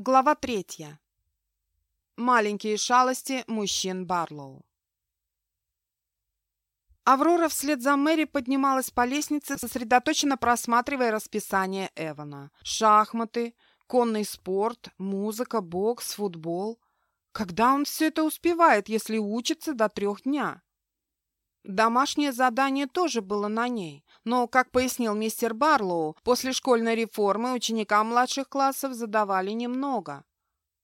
Глава третья. Маленькие шалости мужчин Барлоу. Аврора вслед за Мэри поднималась по лестнице, сосредоточенно просматривая расписание Эвана. Шахматы, конный спорт, музыка, бокс, футбол. Когда он все это успевает, если учится до трех дня? Домашнее задание тоже было на ней, но, как пояснил мистер Барлоу, после школьной реформы ученикам младших классов задавали немного.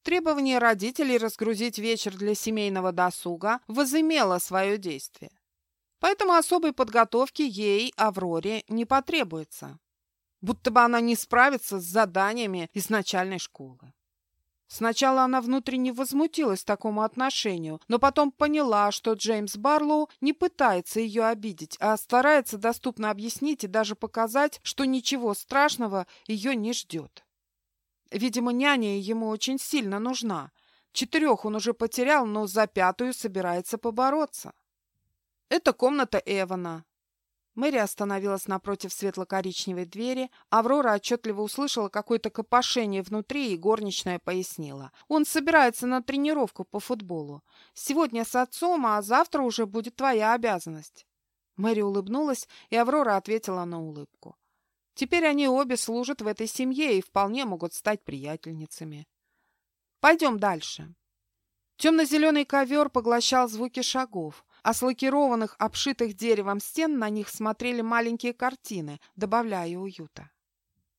Требование родителей разгрузить вечер для семейного досуга возымело свое действие. Поэтому особой подготовки ей, Авроре, не потребуется. Будто бы она не справится с заданиями из начальной школы. Сначала она внутренне возмутилась такому отношению, но потом поняла, что Джеймс Барлоу не пытается ее обидеть, а старается доступно объяснить и даже показать, что ничего страшного ее не ждет. Видимо, няня ему очень сильно нужна. Четырех он уже потерял, но за пятую собирается побороться. Это комната Эвана. Мэри остановилась напротив светло-коричневой двери. Аврора отчетливо услышала какое-то копошение внутри, и горничная пояснила. Он собирается на тренировку по футболу. Сегодня с отцом, а завтра уже будет твоя обязанность. Мэри улыбнулась, и Аврора ответила на улыбку. Теперь они обе служат в этой семье и вполне могут стать приятельницами. Пойдем дальше. Темно-зеленый ковер поглощал звуки шагов а с лакированных, обшитых деревом стен на них смотрели маленькие картины, добавляя уюта.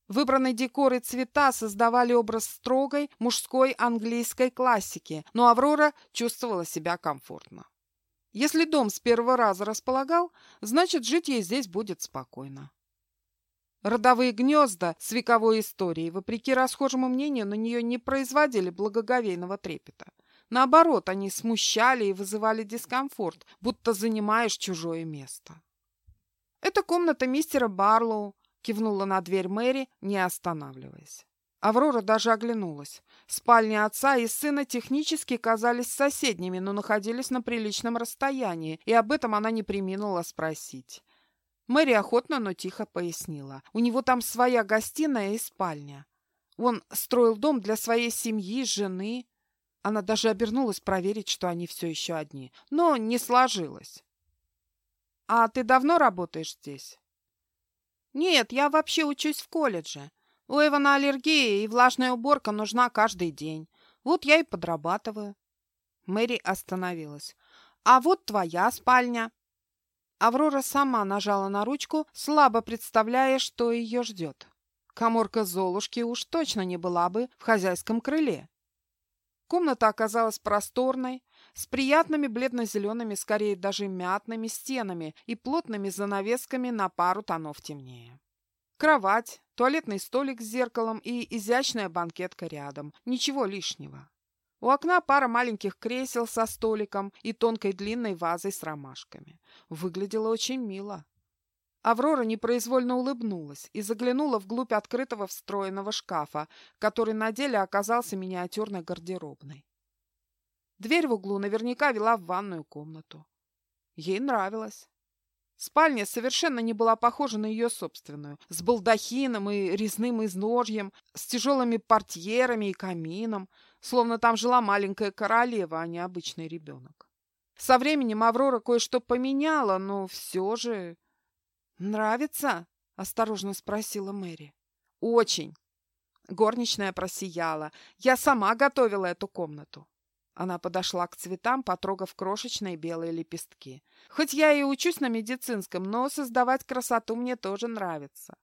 Выбранные декор и цвета создавали образ строгой мужской английской классики, но Аврора чувствовала себя комфортно. Если дом с первого раза располагал, значит, жить ей здесь будет спокойно. Родовые гнезда с вековой историей, вопреки расхожему мнению, на нее не производили благоговейного трепета. Наоборот, они смущали и вызывали дискомфорт, будто занимаешь чужое место. «Это комната мистера Барлоу», — кивнула на дверь Мэри, не останавливаясь. Аврора даже оглянулась. Спальни отца и сына технически казались соседними, но находились на приличном расстоянии, и об этом она не приминула спросить. Мэри охотно, но тихо пояснила. У него там своя гостиная и спальня. Он строил дом для своей семьи, жены. Она даже обернулась проверить, что они все еще одни. Но не сложилось. «А ты давно работаешь здесь?» «Нет, я вообще учусь в колледже. У Эвана аллергия, и влажная уборка нужна каждый день. Вот я и подрабатываю». Мэри остановилась. «А вот твоя спальня». Аврора сама нажала на ручку, слабо представляя, что ее ждет. Коморка Золушки уж точно не была бы в хозяйском крыле. Комната оказалась просторной, с приятными бледно-зелеными, скорее даже мятными стенами и плотными занавесками на пару тонов темнее. Кровать, туалетный столик с зеркалом и изящная банкетка рядом. Ничего лишнего. У окна пара маленьких кресел со столиком и тонкой длинной вазой с ромашками. Выглядело очень мило. Аврора непроизвольно улыбнулась и заглянула вглубь открытого встроенного шкафа, который на деле оказался миниатюрной гардеробной. Дверь в углу наверняка вела в ванную комнату. Ей нравилось. Спальня совершенно не была похожа на ее собственную, с балдахином и резным изножьем, с тяжелыми портьерами и камином, словно там жила маленькая королева, а не обычный ребенок. Со временем Аврора кое-что поменяла, но все же «Нравится?» — осторожно спросила Мэри. «Очень». Горничная просияла. «Я сама готовила эту комнату». Она подошла к цветам, потрогав крошечные белые лепестки. «Хоть я и учусь на медицинском, но создавать красоту мне тоже нравится».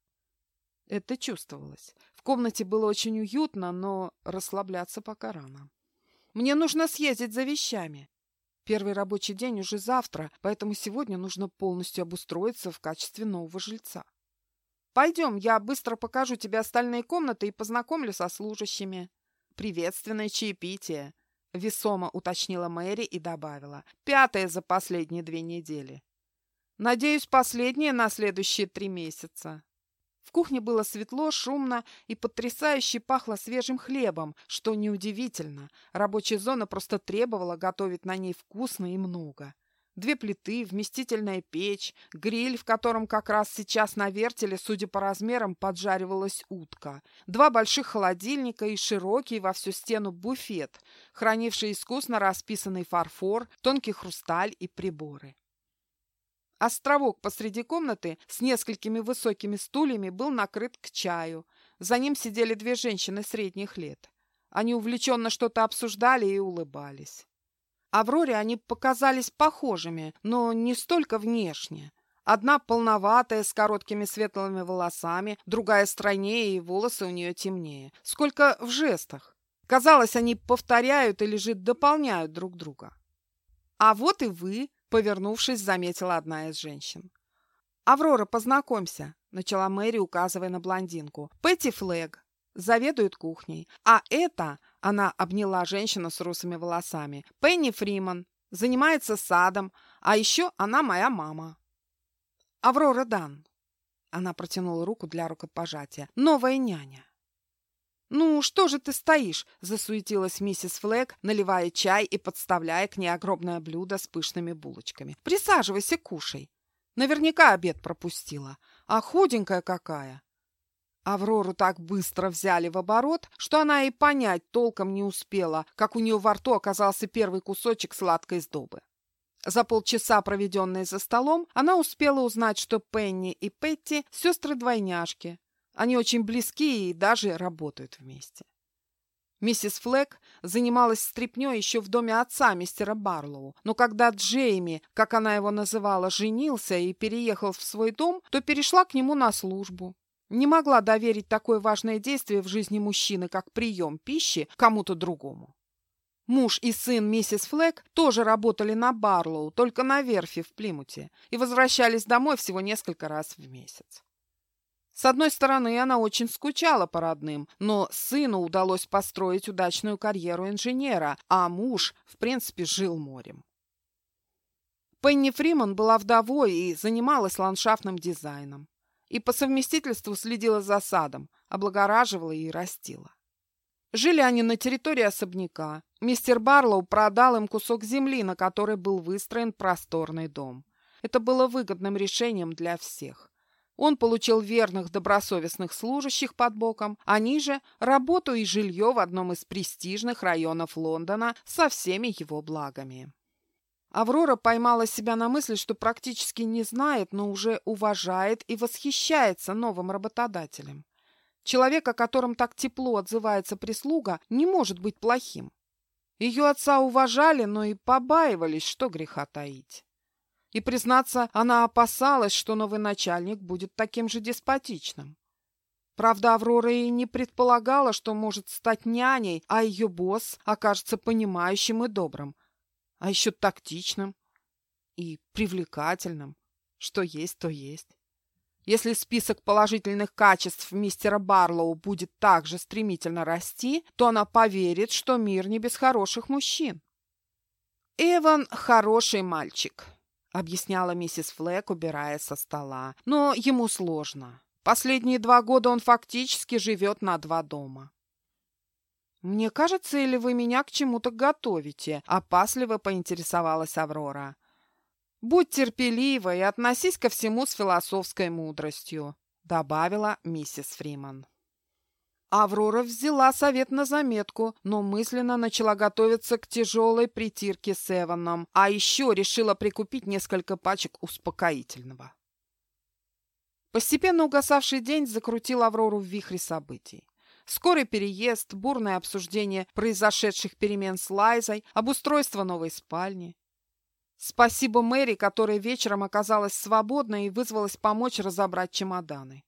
Это чувствовалось. В комнате было очень уютно, но расслабляться пока рано. «Мне нужно съездить за вещами». Первый рабочий день уже завтра, поэтому сегодня нужно полностью обустроиться в качестве нового жильца. Пойдем, я быстро покажу тебе остальные комнаты и познакомлю со служащими. Приветственное чаепитие, — весомо уточнила Мэри и добавила. Пятое за последние две недели. Надеюсь, последнее на следующие три месяца. В кухне было светло, шумно и потрясающе пахло свежим хлебом, что неудивительно. Рабочая зона просто требовала готовить на ней вкусно и много. Две плиты, вместительная печь, гриль, в котором как раз сейчас на вертеле, судя по размерам, поджаривалась утка, два больших холодильника и широкий во всю стену буфет, хранивший искусно расписанный фарфор, тонкий хрусталь и приборы. Островок посреди комнаты с несколькими высокими стульями был накрыт к чаю. За ним сидели две женщины средних лет. Они увлеченно что-то обсуждали и улыбались. Авроре они показались похожими, но не столько внешне. Одна полноватая, с короткими светлыми волосами, другая стройнее, и волосы у нее темнее. Сколько в жестах. Казалось, они повторяют или же дополняют друг друга. «А вот и вы», — повернувшись, заметила одна из женщин. «Аврора, познакомься», — начала Мэри, указывая на блондинку. «Петти Флэг, заведует кухней. А это, она обняла женщину с русыми волосами, Пенни Фриман, занимается садом, а еще она моя мама. Аврора Дан. Она протянула руку для рукопожатия. Новая няня. «Ну, что же ты стоишь?» – засуетилась миссис Флэг, наливая чай и подставляя к ней огромное блюдо с пышными булочками. «Присаживайся, кушай. Наверняка обед пропустила. А худенькая какая!» Аврору так быстро взяли в оборот, что она и понять толком не успела, как у нее во рту оказался первый кусочек сладкой сдобы. За полчаса, проведенные за столом, она успела узнать, что Пенни и Петти – сестры-двойняшки. Они очень близки и даже работают вместе. Миссис Флэк занималась стряпнёй еще в доме отца мистера Барлоу, но когда Джейми, как она его называла, женился и переехал в свой дом, то перешла к нему на службу. Не могла доверить такое важное действие в жизни мужчины, как прием пищи, кому-то другому. Муж и сын миссис Флэк тоже работали на Барлоу, только на верфи в Плимуте, и возвращались домой всего несколько раз в месяц. С одной стороны, она очень скучала по родным, но сыну удалось построить удачную карьеру инженера, а муж, в принципе, жил морем. Пенни Фриман была вдовой и занималась ландшафтным дизайном и по совместительству следила за садом, облагораживала и растила. Жили они на территории особняка. Мистер Барлоу продал им кусок земли, на которой был выстроен просторный дом. Это было выгодным решением для всех. Он получил верных добросовестных служащих под боком, они же – работу и жилье в одном из престижных районов Лондона со всеми его благами. Аврора поймала себя на мысли, что практически не знает, но уже уважает и восхищается новым работодателем. Человек, о котором так тепло отзывается прислуга, не может быть плохим. Ее отца уважали, но и побаивались, что греха таить. И, признаться, она опасалась, что новый начальник будет таким же деспотичным. Правда, Аврора и не предполагала, что может стать няней, а ее босс окажется понимающим и добрым, а еще тактичным и привлекательным. Что есть, то есть. Если список положительных качеств мистера Барлоу будет так же стремительно расти, то она поверит, что мир не без хороших мужчин. «Эван – хороший мальчик», – объясняла миссис Флэк, убирая со стола. «Но ему сложно. Последние два года он фактически живет на два дома. «Мне кажется, или вы меня к чему-то готовите?» – опасливо поинтересовалась Аврора. «Будь терпелива и относись ко всему с философской мудростью», – добавила миссис Фриман. Аврора взяла совет на заметку, но мысленно начала готовиться к тяжелой притирке с Эваном, а еще решила прикупить несколько пачек успокоительного. Постепенно угасавший день закрутил Аврору в вихре событий. Скорый переезд, бурное обсуждение произошедших перемен с Лайзой, обустройство новой спальни. Спасибо Мэри, которая вечером оказалась свободной и вызвалась помочь разобрать чемоданы.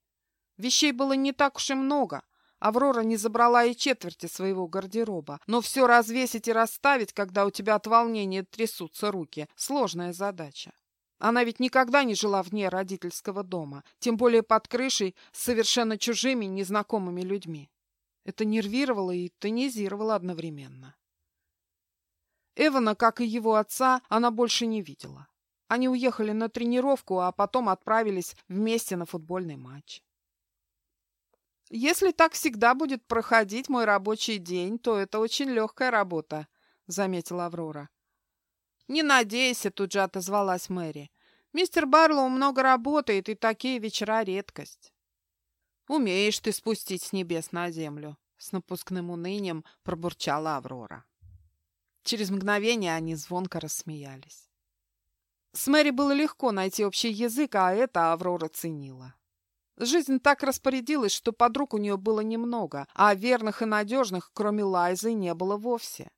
Вещей было не так уж и много. Аврора не забрала и четверти своего гардероба, но все развесить и расставить, когда у тебя от волнения трясутся руки, сложная задача. Она ведь никогда не жила вне родительского дома, тем более под крышей с совершенно чужими, незнакомыми людьми. Это нервировало и тонизировало одновременно. Эвана, как и его отца, она больше не видела. Они уехали на тренировку, а потом отправились вместе на футбольный матч. «Если так всегда будет проходить мой рабочий день, то это очень легкая работа», — заметила Аврора. «Не надейся», — тут же отозвалась Мэри. «Мистер Барлоу много работает, и такие вечера — редкость». «Умеешь ты спустить с небес на землю», — с напускным унынием пробурчала Аврора. Через мгновение они звонко рассмеялись. С Мэри было легко найти общий язык, а это Аврора ценила. Жизнь так распорядилась, что подруг у нее было немного, а верных и надежных, кроме Лайзы, не было вовсе.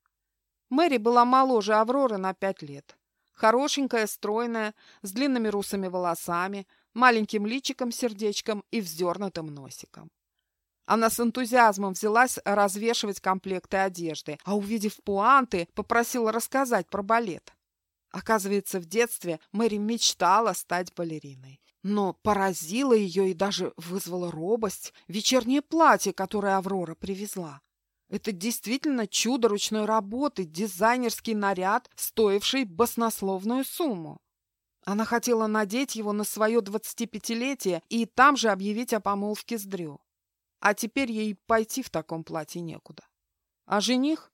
Мэри была моложе Авроры на пять лет. Хорошенькая, стройная, с длинными русыми волосами, маленьким личиком-сердечком и вздернутым носиком. Она с энтузиазмом взялась развешивать комплекты одежды, а, увидев пуанты, попросила рассказать про балет. Оказывается, в детстве Мэри мечтала стать балериной. Но поразило ее и даже вызвало робость вечернее платье, которое Аврора привезла. Это действительно чудо ручной работы, дизайнерский наряд, стоивший баснословную сумму. Она хотела надеть его на свое двадцатипятилетие и там же объявить о помолвке с Дрю. А теперь ей пойти в таком платье некуда. А жених?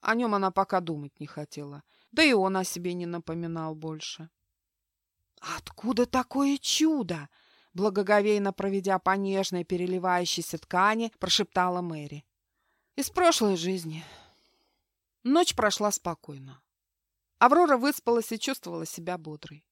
О нем она пока думать не хотела. Да и он о себе не напоминал больше. «Откуда такое чудо?» Благоговейно проведя по нежной переливающейся ткани, прошептала Мэри. «Из прошлой жизни». Ночь прошла спокойно. Аврора выспалась и чувствовала себя бодрой.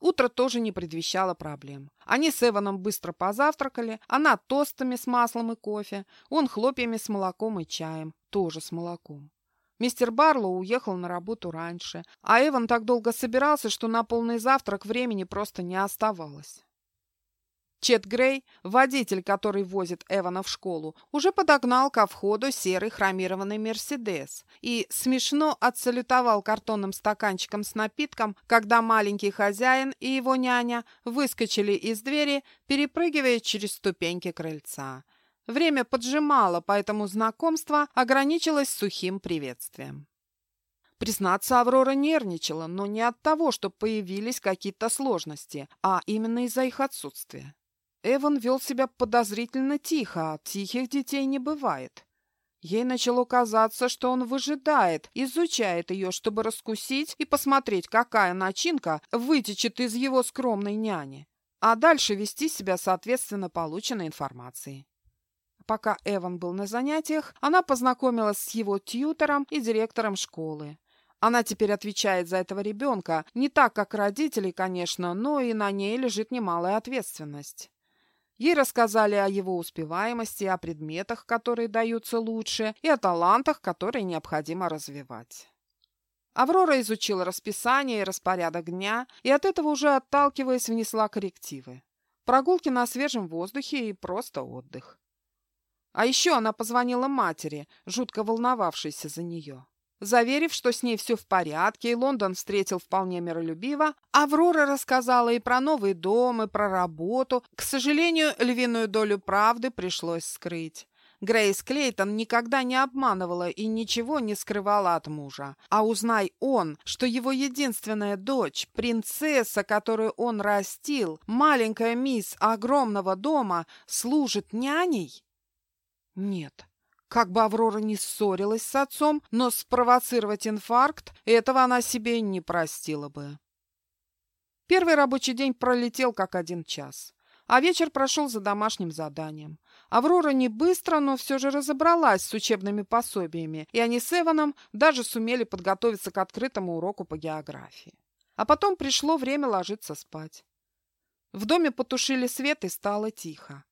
Утро тоже не предвещало проблем. Они с Эваном быстро позавтракали, она тостами с маслом и кофе, он хлопьями с молоком и чаем, тоже с молоком. Мистер Барлоу уехал на работу раньше, а Эван так долго собирался, что на полный завтрак времени просто не оставалось. Чет Грей, водитель, который возит Эвана в школу, уже подогнал ко входу серый хромированный «Мерседес» и смешно отсалютовал картонным стаканчиком с напитком, когда маленький хозяин и его няня выскочили из двери, перепрыгивая через ступеньки крыльца. Время поджимало, поэтому знакомство ограничилось сухим приветствием. Признаться, Аврора нервничала, но не от того, что появились какие-то сложности, а именно из-за их отсутствия. Эван вел себя подозрительно тихо, а тихих детей не бывает. Ей начало казаться, что он выжидает, изучает ее, чтобы раскусить и посмотреть, какая начинка вытечет из его скромной няни, а дальше вести себя соответственно полученной информации. Пока Эван был на занятиях, она познакомилась с его тьютором и директором школы. Она теперь отвечает за этого ребенка, не так, как родители, конечно, но и на ней лежит немалая ответственность. Ей рассказали о его успеваемости, о предметах, которые даются лучше, и о талантах, которые необходимо развивать. Аврора изучила расписание и распорядок дня, и от этого уже отталкиваясь внесла коррективы. Прогулки на свежем воздухе и просто отдых. А еще она позвонила матери, жутко волновавшейся за нее. Заверив, что с ней все в порядке, и Лондон встретил вполне миролюбиво, Аврора рассказала и про новый дом, и про работу. К сожалению, львиную долю правды пришлось скрыть. Грейс Клейтон никогда не обманывала и ничего не скрывала от мужа. А узнай он, что его единственная дочь, принцесса, которую он растил, маленькая мисс огромного дома, служит няней, нет, как бы Аврора не ссорилась с отцом, но спровоцировать инфаркт этого она себе не простила бы. Первый рабочий день пролетел как один час, а вечер прошел за домашним заданием. Аврора не быстро, но все же разобралась с учебными пособиями, и они с Эваном даже сумели подготовиться к открытому уроку по географии. А потом пришло время ложиться спать. В доме потушили свет и стало тихо.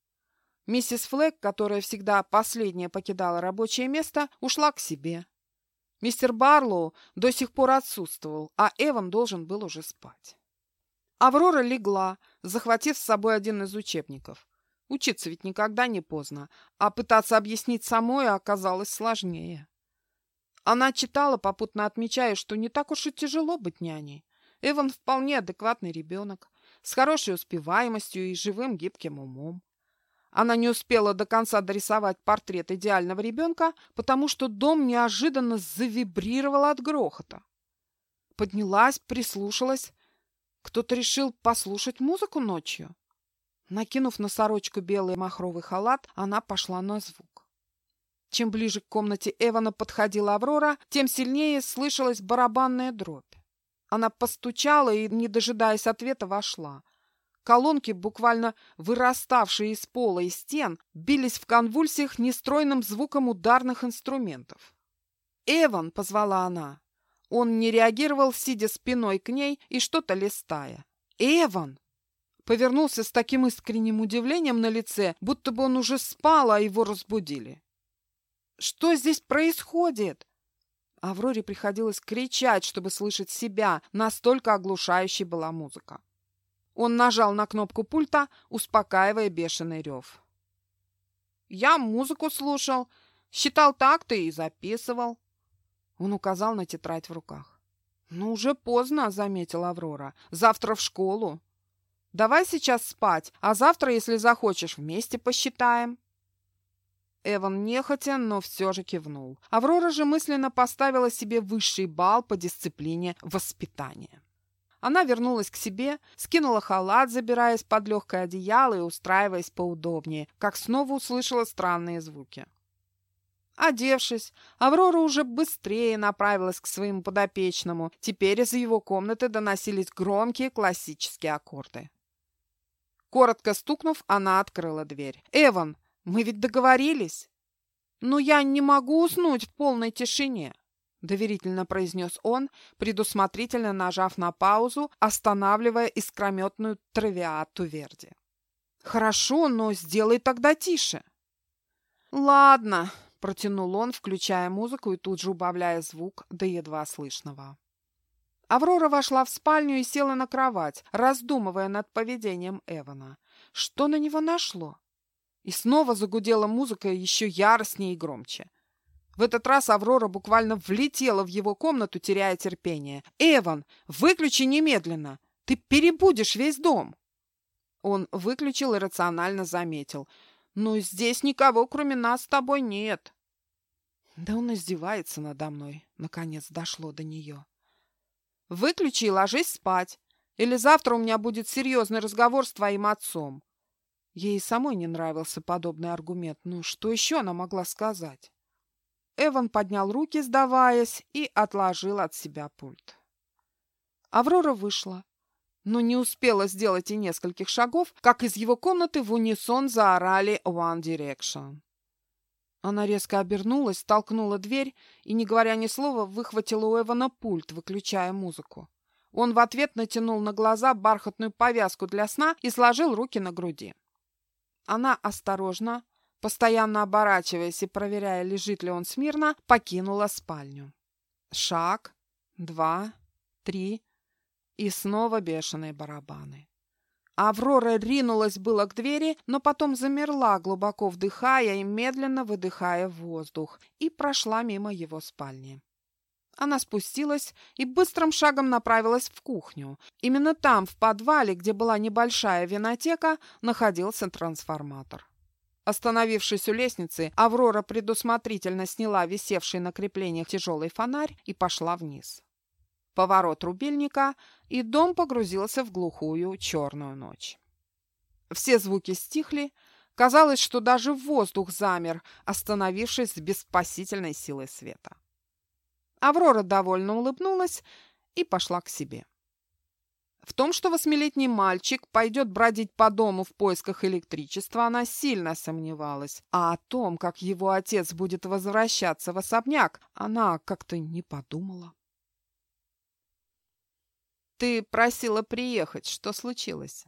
Миссис Флэг, которая всегда последняя покидала рабочее место, ушла к себе. Мистер Барлоу до сих пор отсутствовал, а Эван должен был уже спать. Аврора легла, захватив с собой один из учебников. Учиться ведь никогда не поздно, а пытаться объяснить самой оказалось сложнее. Она читала, попутно отмечая, что не так уж и тяжело быть няней. Эван вполне адекватный ребенок, с хорошей успеваемостью и живым гибким умом. Она не успела до конца дорисовать портрет идеального ребенка, потому что дом неожиданно завибрировал от грохота. Поднялась, прислушалась. Кто-то решил послушать музыку ночью. Накинув на сорочку белый махровый халат, она пошла на звук. Чем ближе к комнате Эвана подходила Аврора, тем сильнее слышалась барабанная дробь. Она постучала и, не дожидаясь ответа, вошла. Колонки, буквально выраставшие из пола и стен, бились в конвульсиях нестройным звуком ударных инструментов. «Эван!» — позвала она. Он не реагировал, сидя спиной к ней и что-то листая. «Эван!» Повернулся с таким искренним удивлением на лице, будто бы он уже спал, а его разбудили. «Что здесь происходит?» Авроре приходилось кричать, чтобы слышать себя, настолько оглушающей была музыка. Он нажал на кнопку пульта, успокаивая бешеный рев. «Я музыку слушал, считал такты и записывал». Он указал на тетрадь в руках. «Ну, уже поздно», — заметила Аврора. «Завтра в школу. Давай сейчас спать, а завтра, если захочешь, вместе посчитаем». Эван нехотя, но все же кивнул. Аврора же мысленно поставила себе высший балл по дисциплине воспитания. Она вернулась к себе, скинула халат, забираясь под легкое одеяло и устраиваясь поудобнее, как снова услышала странные звуки. Одевшись, Аврора уже быстрее направилась к своему подопечному. Теперь из его комнаты доносились громкие классические аккорды. Коротко стукнув, она открыла дверь. «Эван, мы ведь договорились?» «Но я не могу уснуть в полной тишине», — доверительно произнес он, предусмотрительно нажав на паузу, останавливая искрометную травиату Верди. «Хорошо, но сделай тогда тише». «Ладно», — протянул он, включая музыку и тут же убавляя звук до едва слышного. Аврора вошла в спальню и села на кровать, раздумывая над поведением Эвана. Что на него нашло? И снова загудела музыка еще яростнее и громче. В этот раз Аврора буквально влетела в его комнату, теряя терпение. «Эван, выключи немедленно! Ты перебудешь весь дом!» Он выключил и рационально заметил. «Ну, здесь никого, кроме нас с тобой, нет». Да он издевается надо мной. Наконец дошло до нее. Выключи и ложись спать. Или завтра у меня будет серьезный разговор с твоим отцом. Ей самой не нравился подобный аргумент. Ну, что еще она могла сказать? Эван поднял руки, сдаваясь, и отложил от себя пульт. Аврора вышла, но не успела сделать и нескольких шагов, как из его комнаты в унисон заорали «One Direction». Она резко обернулась, толкнула дверь и, не говоря ни слова, выхватила у Эвана пульт, выключая музыку. Он в ответ натянул на глаза бархатную повязку для сна и сложил руки на груди. Она осторожно, постоянно оборачиваясь и проверяя, лежит ли он смирно, покинула спальню. Шаг, два, три и снова бешеные барабаны. Аврора ринулась было к двери, но потом замерла, глубоко вдыхая и медленно выдыхая воздух, и прошла мимо его спальни. Она спустилась и быстрым шагом направилась в кухню. Именно там, в подвале, где была небольшая винотека, находился трансформатор. Остановившись у лестницы, Аврора предусмотрительно сняла висевший на креплениях тяжелый фонарь и пошла вниз. Поворот рубильника, и дом погрузился в глухую черную ночь. Все звуки стихли, казалось, что даже воздух замер, остановившись с беспасительной силой света. Аврора довольно улыбнулась и пошла к себе. В том, что восьмилетний мальчик пойдет бродить по дому в поисках электричества, она сильно сомневалась. А о том, как его отец будет возвращаться в особняк, она как-то не подумала. «Ты просила приехать. Что случилось?»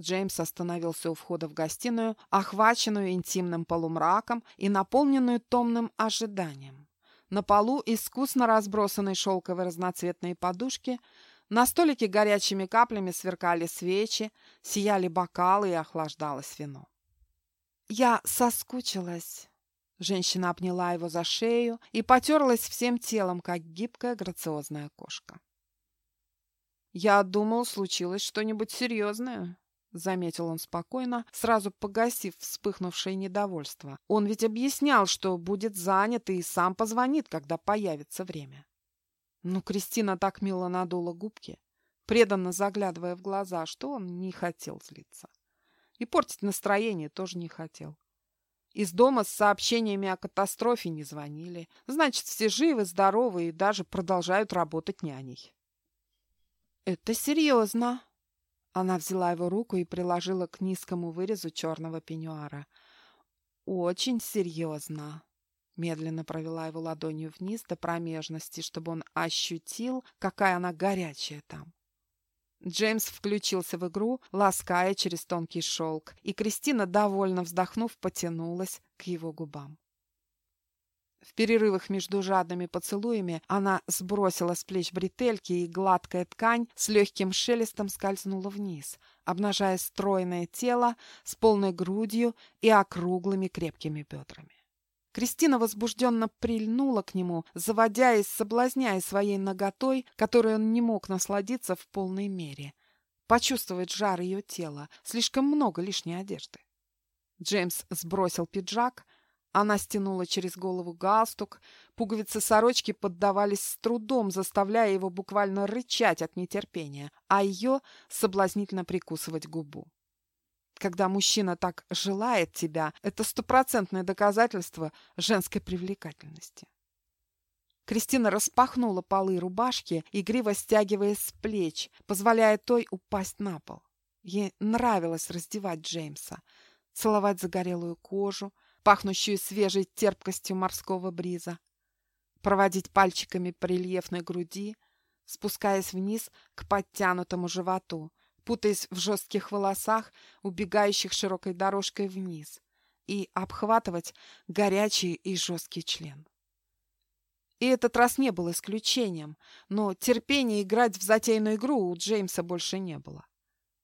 Джеймс остановился у входа в гостиную, охваченную интимным полумраком и наполненную томным ожиданием. На полу искусно разбросанные шелковые разноцветные подушки, на столике горячими каплями сверкали свечи, сияли бокалы и охлаждалось вино. «Я соскучилась». Женщина обняла его за шею и потерлась всем телом, как гибкая грациозная кошка. «Я думал, случилось что-нибудь серьезное», — заметил он спокойно, сразу погасив вспыхнувшее недовольство. «Он ведь объяснял, что будет занят и сам позвонит, когда появится время». Ну, Кристина так мило надула губки, преданно заглядывая в глаза, что он не хотел злиться. И портить настроение тоже не хотел. Из дома с сообщениями о катастрофе не звонили. Значит, все живы, здоровы и даже продолжают работать няней. Это серьезно. Она взяла его руку и приложила к низкому вырезу черного пеньюара. Очень серьезно. Медленно провела его ладонью вниз до промежности, чтобы он ощутил, какая она горячая там. Джеймс включился в игру, лаская через тонкий шелк, и Кристина, довольно вздохнув, потянулась к его губам. В перерывах между жадными поцелуями она сбросила с плеч бретельки, и гладкая ткань с легким шелестом скользнула вниз, обнажая стройное тело с полной грудью и округлыми крепкими бедрами. Кристина возбужденно прильнула к нему, заводя и соблазняя своей наготой, которой он не мог насладиться в полной мере. Почувствовать жар ее тела, слишком много лишней одежды. Джеймс сбросил пиджак, она стянула через голову галстук, пуговицы сорочки поддавались с трудом, заставляя его буквально рычать от нетерпения, а ее соблазнительно прикусывать губу. Когда мужчина так желает тебя, это стопроцентное доказательство женской привлекательности. Кристина распахнула полы рубашки, игриво стягивая с плеч, позволяя той упасть на пол. Ей нравилось раздевать Джеймса, целовать загорелую кожу, пахнущую свежей терпкостью морского бриза, проводить пальчиками по рельефной груди, спускаясь вниз к подтянутому животу, путаясь в жестких волосах, убегающих широкой дорожкой вниз, и обхватывать горячий и жесткий член. И этот раз не был исключением, но терпения играть в затейную игру у Джеймса больше не было.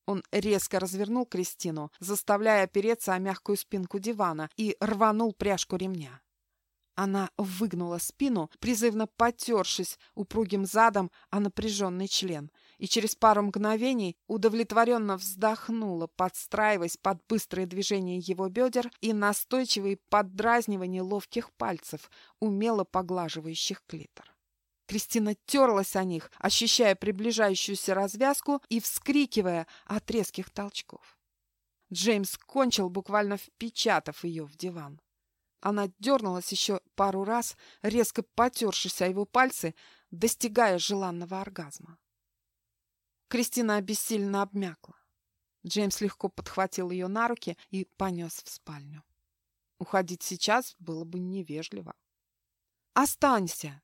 Он резко развернул Кристину, заставляя опереться о мягкую спинку дивана, и рванул пряжку ремня. Она выгнула спину, призывно потершись упругим задом о напряженный член, и через пару мгновений удовлетворенно вздохнула, подстраиваясь под быстрые движения его бедер и настойчивые поддразнивания ловких пальцев, умело поглаживающих клитор. Кристина терлась о них, ощущая приближающуюся развязку и вскрикивая от резких толчков. Джеймс кончил, буквально впечатав ее в диван. Она дернулась еще пару раз, резко потершись о его пальцы, достигая желанного оргазма. Кристина обессильно обмякла. Джеймс легко подхватил ее на руки и понес в спальню. Уходить сейчас было бы невежливо. «Останься!»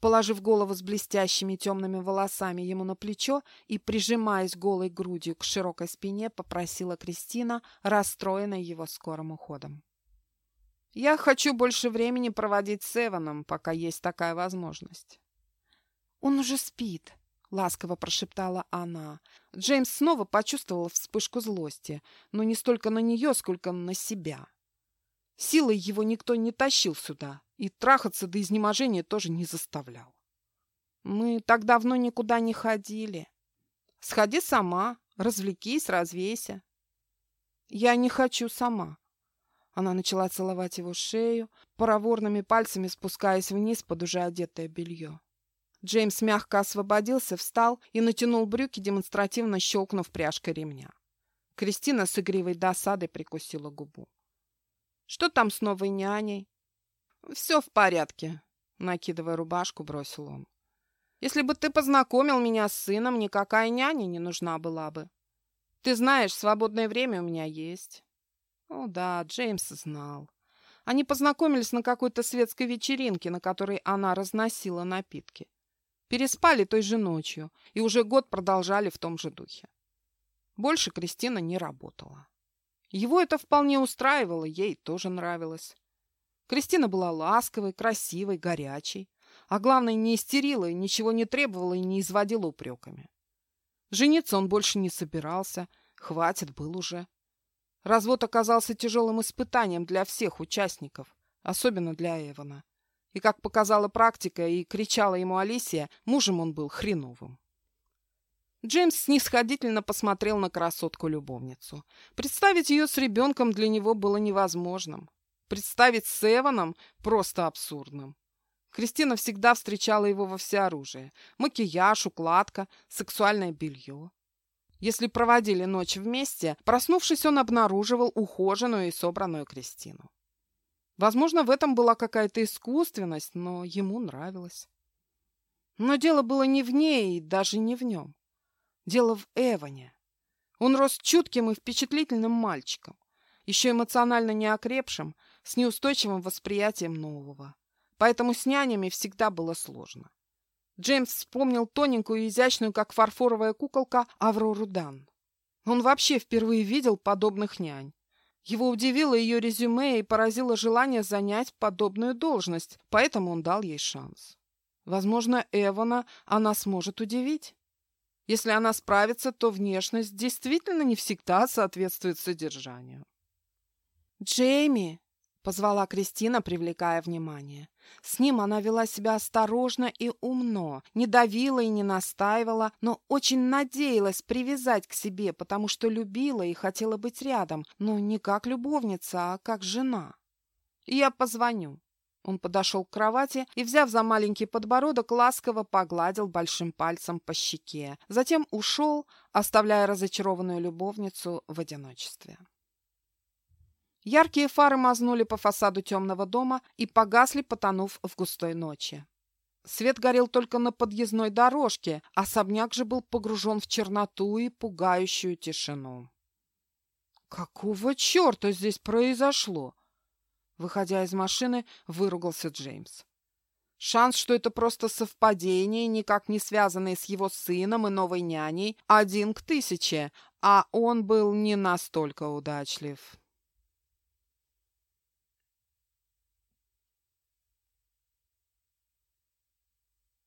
Положив голову с блестящими темными волосами ему на плечо и прижимаясь голой грудью к широкой спине, попросила Кристина, расстроенная его скорым уходом. Я хочу больше времени проводить с Эваном, пока есть такая возможность. Он уже спит, ласково прошептала она. Джеймс снова почувствовал вспышку злости, но не столько на нее, сколько на себя. Силой его никто не тащил сюда, и трахаться до изнеможения тоже не заставлял. Мы так давно никуда не ходили. Сходи сама, развлекись, развейся. Я не хочу сама. Она начала целовать его шею, проворными пальцами спускаясь вниз под уже одетое белье. Джеймс мягко освободился, встал и натянул брюки, демонстративно щелкнув пряжкой ремня. Кристина с игривой досадой прикусила губу. «Что там с новой няней?» «Все в порядке», — накидывая рубашку, бросил он. «Если бы ты познакомил меня с сыном, никакая няня не нужна была бы. Ты знаешь, свободное время у меня есть. О да, Джеймс знал. Они познакомились на какой-то светской вечеринке, на которой она разносила напитки. Переспали той же ночью и уже год продолжали в том же духе. Больше Кристина не работала. Его это вполне устраивало, ей тоже нравилось. Кристина была ласковой, красивой, горячей, а главное, не истерила и ничего не требовала и не изводила упреками. Жениться он больше не собирался, хватит был уже. Развод оказался тяжелым испытанием для всех участников, особенно для Эвана. И, как показала практика и кричала ему Алисия, мужем он был хреновым. Джеймс снисходительно посмотрел на красотку-любовницу. Представить ее с ребенком для него было невозможным. Представить с Эваном просто абсурдным. Кристина всегда встречала его во всеоружии. Макияж, укладка, сексуальное белье. Если проводили ночь вместе, проснувшись, он обнаруживал ухоженную и собранную Кристину. Возможно, в этом была какая-то искусственность, но ему нравилось. Но дело было не в ней и даже не в нем. Дело в Эване. Он рос чутким и впечатлительным мальчиком, еще эмоционально неокрепшим, с неустойчивым восприятием нового. Поэтому с нянями всегда было сложно. Джеймс вспомнил тоненькую и изящную, как фарфоровая куколка, Аврору Дан. Он вообще впервые видел подобных нянь. Его удивило ее резюме и поразило желание занять подобную должность, поэтому он дал ей шанс. Возможно, Эвана она сможет удивить. Если она справится, то внешность действительно не всегда соответствует содержанию. «Джейми!» — позвала Кристина, привлекая внимание. С ним она вела себя осторожно и умно, не давила и не настаивала, но очень надеялась привязать к себе, потому что любила и хотела быть рядом, но не как любовница, а как жена. «Я позвоню», он подошел к кровати и, взяв за маленький подбородок, ласково погладил большим пальцем по щеке. Затем ушел, оставляя разочарованную любовницу в одиночестве. Яркие фары мазнули по фасаду темного дома и погасли, потонув в густой ночи. Свет горел только на подъездной дорожке, особняк же был погружен в черноту и пугающую тишину. «Какого черта здесь произошло?» Выходя из машины, выругался Джеймс. Шанс, что это просто совпадение, никак не связанное с его сыном и новой няней, один к тысяче, а он был не настолько удачлив.